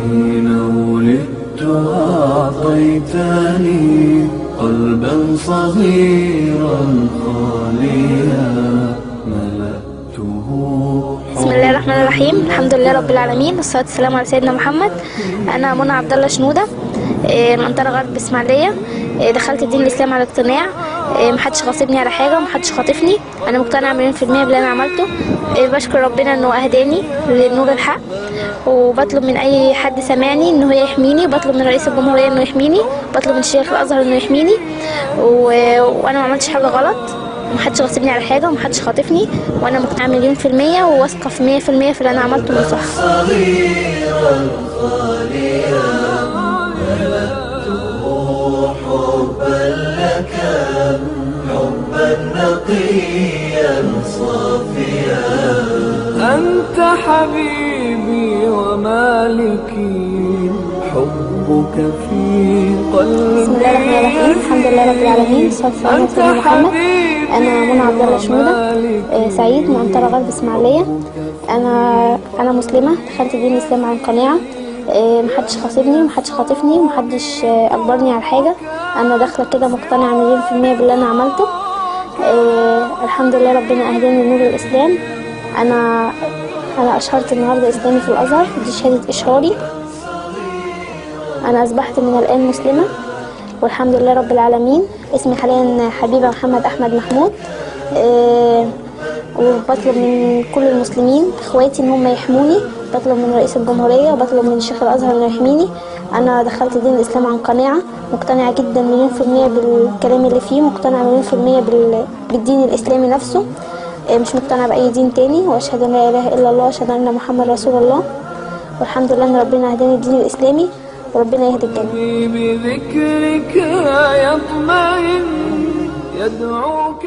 حين ولدت أعطيتني قلبا صغيرا خاليا بسم الله الرحمن الرحيم. الحمد لله رب العالمين. والصلاة والسلام على سيدنا محمد. أنا منى عبد الله شنودة إيه، منطقة غرب إسماعيلية. إيه، دخلت الدين الإسلام على اقتناع. إيه، محدش غاصبني على حاجة ومحدش خاطفني. أنا مقتنعة مليون في المية باللي أنا عملته. بشكر ربنا إنه أهداني لنور الحق. وبطلب من أي حد سامعني ان هو يحميني. بطلب من رئيس الجمهورية إنه يحميني. بطلب من شيخ الأزهر إنه يحميني. و... وأنا ما عملتش حاجة غلط. ومحدش غاصبني على حاجة ومحدش خاطفني. وأنا مقتنعه مليون في المية وواثقة في مية في المية في اللي أنا عملته من صح. أنت حبيبي ومالكي حبك في قلبي بسم الله الرحمن الرحيم الحمد لله رب العالمين والصلاه والسلام على محمد. أنا منى عبد الله شنودة. آه، سعيد من منطقه غرب إسماعيلية. أنا أنا مسلمة. دخلت دين الاسلام عن قناعه آه، محدش خاصبني محدش خاطفني محدش آه، أجبرني على حاجة. أنا داخلة كده مقتنعة مليون في المية باللي أنا عملته. الحمد لله ربنا أهداني لنور الإسلام. أنا أنا أشهرت النهارده إسلامي في الأزهر دي شهادة إشهاري. أنا أصبحت من الآن مسلمة والحمد لله رب العالمين. اسمي حاليا حبيبة محمد أحمد محمود. أه وبطلب من كل المسلمين إخواتي إن هم يحموني. بطلب من رئيس الجمهورية وبطلب من شيخ الأزهر إنه يحميني. أنا دخلت دين الإسلام عن قناعة مقتنعة جدا مليون في المية بالكلام اللي فيه مقتنعة مليون في المية بال- بالدين الإسلامي نفسه. مش مقتنعة بأي دين تاني وأشهد أن لا إله إلا الله وأشهد أن محمد رسول الله. والحمد لله إن ربنا هداني الدين الإسلامي وربنا يهدي الجميع بذكرك يطمئن يدعوك